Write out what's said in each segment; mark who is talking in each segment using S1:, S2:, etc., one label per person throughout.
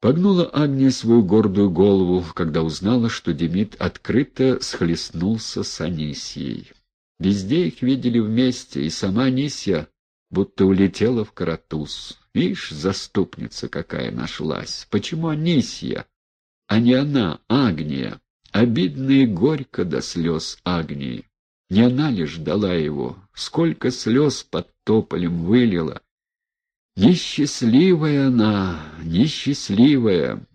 S1: Погнула Агния свою гордую голову, когда узнала, что Демид открыто схлестнулся с Анисией. Везде их видели вместе, и сама Анисия будто улетела в Каратуз. Ишь, заступница какая нашлась! Почему Анисия, а не она, Агния? Обидно и горько до слез Агнии. Не она ли ждала его? Сколько слез под тополем вылила! Несчастливая она, несчастливая.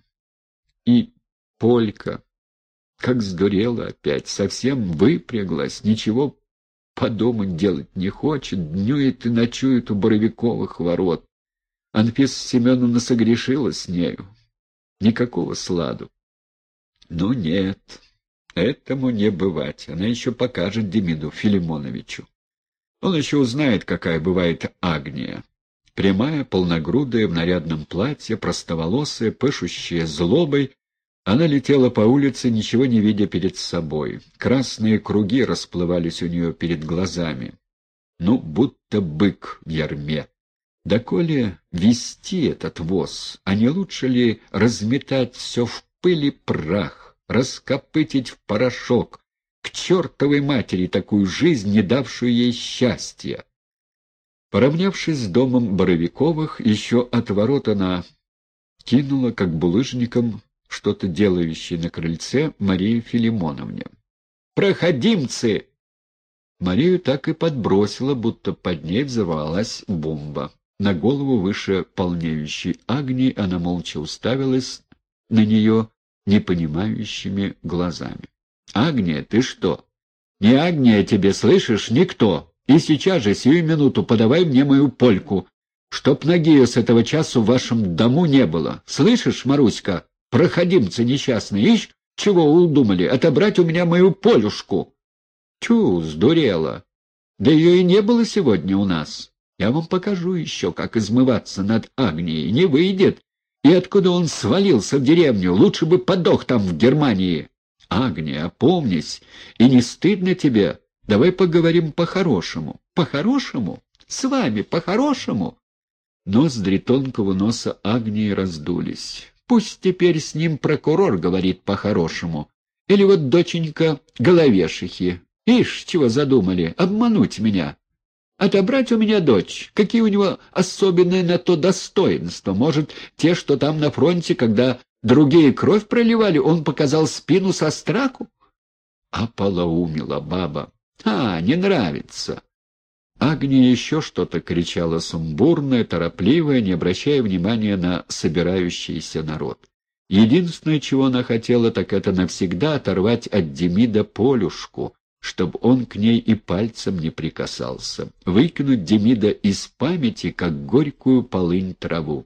S1: И Полька, как сдурела опять, совсем выпряглась, ничего подумать делать не хочет, днюет и ночует у Боровиковых ворот. Анфиса Семеновна согрешила с нею. Никакого сладу. Ну нет, этому не бывать. Она еще покажет Демиду Филимоновичу. Он еще узнает, какая бывает Агния. Прямая, полногрудая, в нарядном платье, простоволосая, пышущая злобой, она летела по улице, ничего не видя перед собой. Красные круги расплывались у нее перед глазами. Ну, будто бык в ярме. Да коли вести этот воз, а не лучше ли разметать все в пыль и прах, раскопытить в порошок, к чертовой матери такую жизнь, не давшую ей счастья? Поравнявшись с домом Боровиковых, еще от ворот она кинула, как булыжником, что-то делающее на крыльце Марии Филимоновне. «Проходимцы!» Марию так и подбросила, будто под ней взорвалась бомба. На голову выше полнеющей Агнии она молча уставилась на нее непонимающими глазами. «Агния, ты что?» «Не Агния тебе, слышишь, никто!» И сейчас же, сию минуту, подавай мне мою польку, чтоб ноги с этого часу в вашем дому не было. Слышишь, Маруська, проходимцы несчастные, ищ, чего удумали, отобрать у меня мою полюшку? Чу, сдурела. Да ее и не было сегодня у нас. Я вам покажу еще, как измываться над Агнией. Не выйдет. И откуда он свалился в деревню? Лучше бы подох там, в Германии. Агния, опомнись, и не стыдно тебе? Давай поговорим по-хорошему. По-хорошему? С вами по-хорошему? Ноздри тонкого носа Агнии раздулись. Пусть теперь с ним прокурор говорит по-хорошему. Или вот доченька Головешихи. Ишь, чего задумали, обмануть меня. Отобрать у меня дочь. Какие у него особенные на то достоинства? Может, те, что там на фронте, когда другие кровь проливали, он показал спину со страху? Ополоумила баба. «А, не нравится!» Агния еще что-то кричала сумбурное, торопливое, не обращая внимания на собирающийся народ. Единственное, чего она хотела, так это навсегда оторвать от Демида Полюшку, чтобы он к ней и пальцем не прикасался, выкинуть Демида из памяти, как горькую полынь траву.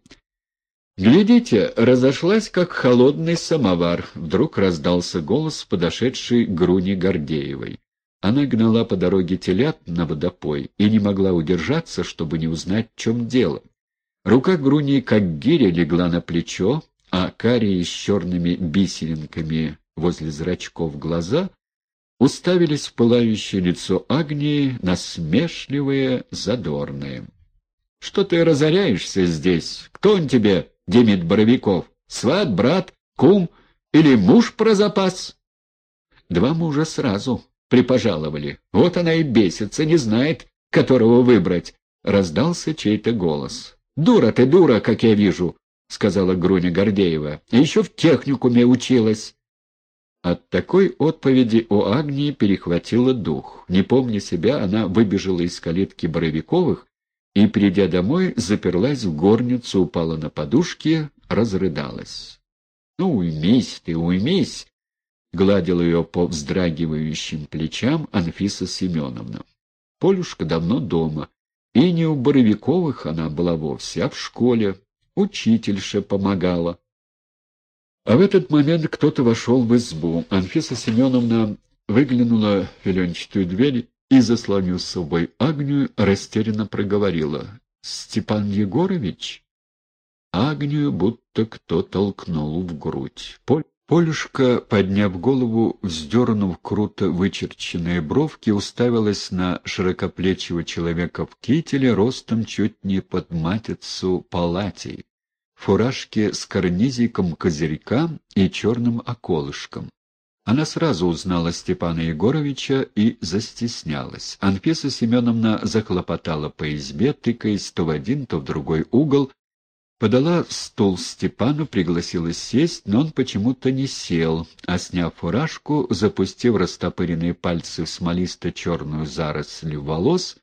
S1: «Глядите, разошлась, как холодный самовар», — вдруг раздался голос подошедшей Груни Гордеевой. Она гнала по дороге телят на водопой и не могла удержаться, чтобы не узнать, в чем дело. Рука Груни, как гиря, легла на плечо, а карие с черными бисеринками возле зрачков глаза уставились в пылающее лицо Агнии, насмешливые, задорные. — Что ты разоряешься здесь? Кто он тебе, Демид Боровиков? Сват, брат, кум или муж про запас? — Два мужа сразу, припожаловали. Вот она и бесится, не знает, которого выбрать. Раздался чей-то голос. «Дура ты, дура, как я вижу», — сказала Груня Гордеева. «А еще в техникуме училась». От такой отповеди у Агнии перехватило дух. Не помня себя, она выбежала из калитки Боровиковых и, придя домой, заперлась в горницу, упала на подушки, разрыдалась. «Ну, уймись ты, уймись!» Гладила ее по вздрагивающим плечам Анфиса Семеновна. Полюшка давно дома, и не у Боровиковых она была вовсе, а в школе. Учительша помогала. А в этот момент кто-то вошел в избу. Анфиса Семеновна выглянула в филенчатую дверь и, заслонив с собой Агнию, растерянно проговорила. «Степан Егорович?» Агнию будто кто толкнул в грудь. Поль Полюшка, подняв голову, вздернув круто вычерченные бровки, уставилась на широкоплечего человека в кителе ростом чуть не под матицу палатей. фуражке с карнизиком козырька и черным околышком. Она сразу узнала Степана Егоровича и застеснялась. Анфиса Семеновна захлопотала по избе, тыкаясь то в один, то в другой угол, Подала стул Степану, пригласила сесть, но он почему-то не сел, а, сняв фуражку, запустив растопыренные пальцы в смолисто-черную заросль волос,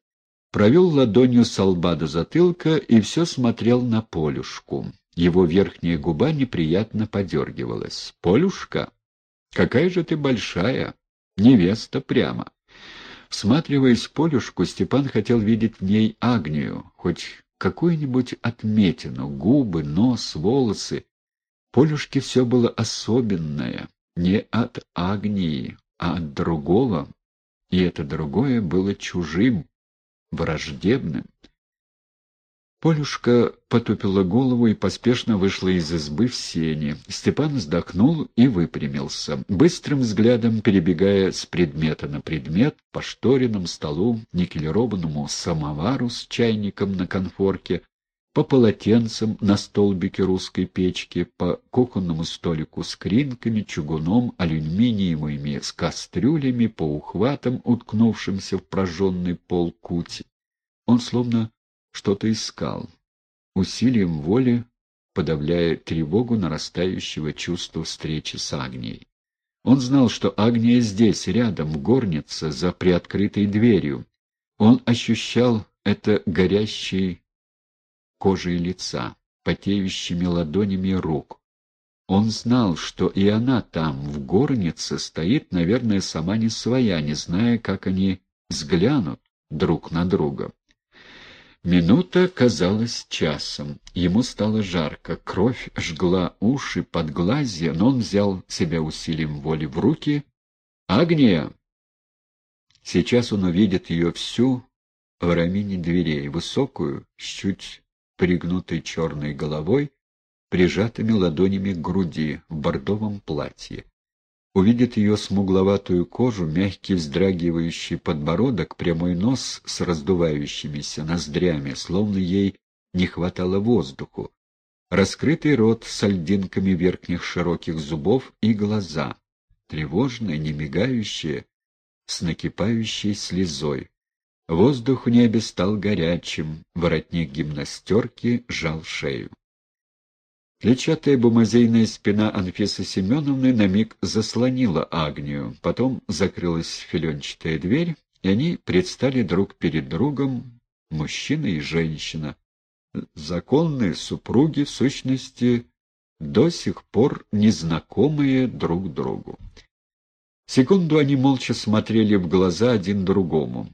S1: провел ладонью с лба до затылка и все смотрел на Полюшку. Его верхняя губа неприятно подергивалась. «Полюшка? Какая же ты большая! Невеста прямо!» Всматриваясь в Полюшку, Степан хотел видеть в ней Агнию, хоть какую-нибудь отметину, губы, нос, волосы. Полюшке все было особенное, не от Агнии, а от другого, и это другое было чужим, враждебным. Полюшка потупила голову и поспешно вышла из избы в сени. Степан вздохнул и выпрямился, быстрым взглядом перебегая с предмета на предмет по шторенным столу, никелированному самовару с чайником на конфорке, по полотенцам на столбике русской печки, по кухонному столику с кринками, чугуном, алюминиевыми, с кастрюлями, по ухватам, уткнувшимся в прожженный пол кути. Он словно что-то искал, усилием воли подавляя тревогу нарастающего чувства встречи с Агнией. Он знал, что Агния здесь, рядом, в горнице, за приоткрытой дверью. Он ощущал это горящей кожей лица, потеющими ладонями рук. Он знал, что и она там, в горнице, стоит, наверное, сама не своя, не зная, как они взглянут друг на друга. Минута казалась часом. Ему стало жарко, кровь жгла уши, подглазья, но он взял себя усилием воли в руки. «Агния!» Сейчас он увидит ее всю в рамине дверей, высокую, с чуть пригнутой черной головой, прижатыми ладонями к груди, в бордовом платье увидит ее смугловатую кожу, мягкий вздрагивающий подбородок, прямой нос с раздувающимися ноздрями, словно ей не хватало воздуху, раскрытый рот с альдинками верхних широких зубов и глаза, тревожные, не мигающие, с накипающей слезой. Воздух в небе стал горячим, воротник гимнастерки жал шею. Клетчатая бумазейная спина Анфисы Семеновны на миг заслонила Агнию, потом закрылась филенчатая дверь, и они предстали друг перед другом, мужчина и женщина, законные супруги, в сущности, до сих пор незнакомые друг другу. Секунду они молча смотрели в глаза один другому.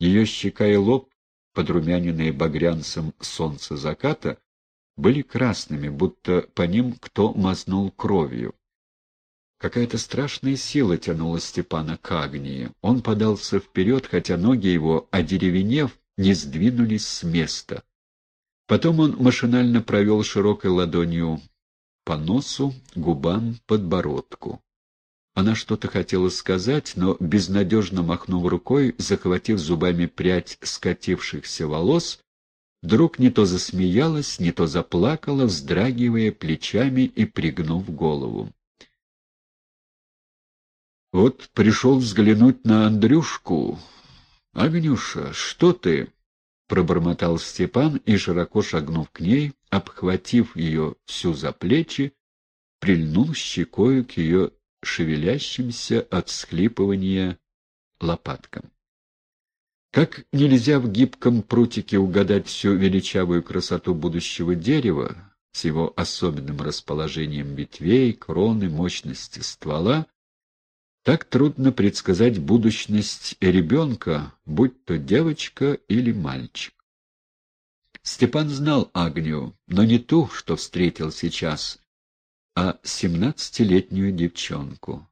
S1: Ее щека и лоб, подрумяненные багрянцем солнца заката, были красными, будто по ним кто мазнул кровью. Какая-то страшная сила тянула Степана к Агнии. Он подался вперед, хотя ноги его, одеревенев, не сдвинулись с места. Потом он машинально провел широкой ладонью по носу, губам, подбородку. Она что-то хотела сказать, но, безнадежно махнув рукой, захватив зубами прядь скатившихся волос, Вдруг не то засмеялась, не то заплакала, вздрагивая плечами и пригнув голову. Вот пришел взглянуть на Андрюшку. «Агнюша, что ты?» — пробормотал Степан и, широко шагнув к ней, обхватив ее всю за плечи, прильнул щекою к ее шевелящимся от всхлипывания лопаткам. Как нельзя в гибком прутике угадать всю величавую красоту будущего дерева с его особенным расположением ветвей, кроны, мощности ствола, так трудно предсказать будущность ребенка, будь то девочка или мальчик. Степан знал Агнию, но не ту, что встретил сейчас, а семнадцатилетнюю девчонку.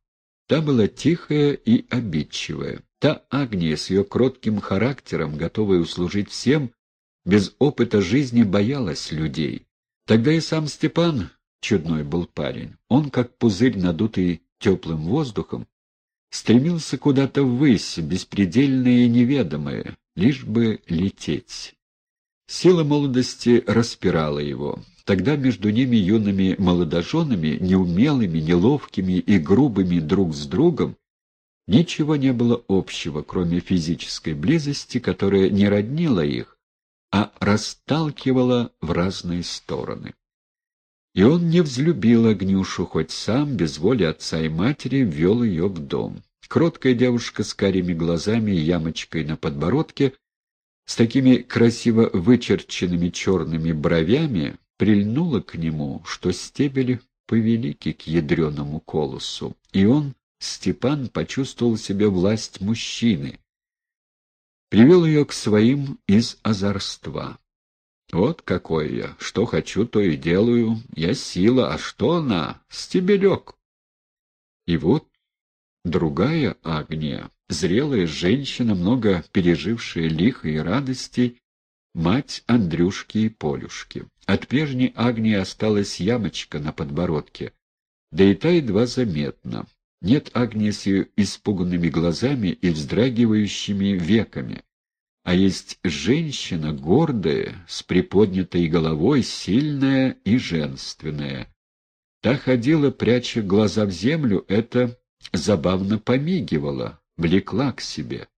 S1: Та была тихая и обидчивая. Та Агния с ее кротким характером, готовая услужить всем, без опыта жизни боялась людей. Тогда и сам Степан, чудной был парень, он, как пузырь, надутый теплым воздухом, стремился куда-то ввысь, беспредельное и неведомое, лишь бы лететь. Сила молодости распирала его. Тогда между ними юными молодоженами, неумелыми, неловкими и грубыми друг с другом, ничего не было общего, кроме физической близости, которая не роднила их, а расталкивала в разные стороны. И он не взлюбил Агнюшу, хоть сам, без воли отца и матери, ввел ее в дом. Кроткая девушка с карими глазами и ямочкой на подбородке, с такими красиво вычерченными черными бровями, прильнула к нему, что стебели повелики к ядреному колосу, и он, Степан, почувствовал себе власть мужчины. Привел ее к своим из озорства. Вот какой я. Что хочу, то и делаю. Я сила, а что она? Стебелек. И вот другая Агния, зрелая женщина, много пережившая лиха и радостей, мать Андрюшки и Полюшки. От прежней Агнии осталась ямочка на подбородке, да и та едва заметна. Нет Агнии с ее испуганными глазами и вздрагивающими веками а есть женщина гордая, с приподнятой головой, сильная и женственная. Та ходила, пряча глаза в землю, это забавно помигивала, влекла к себе.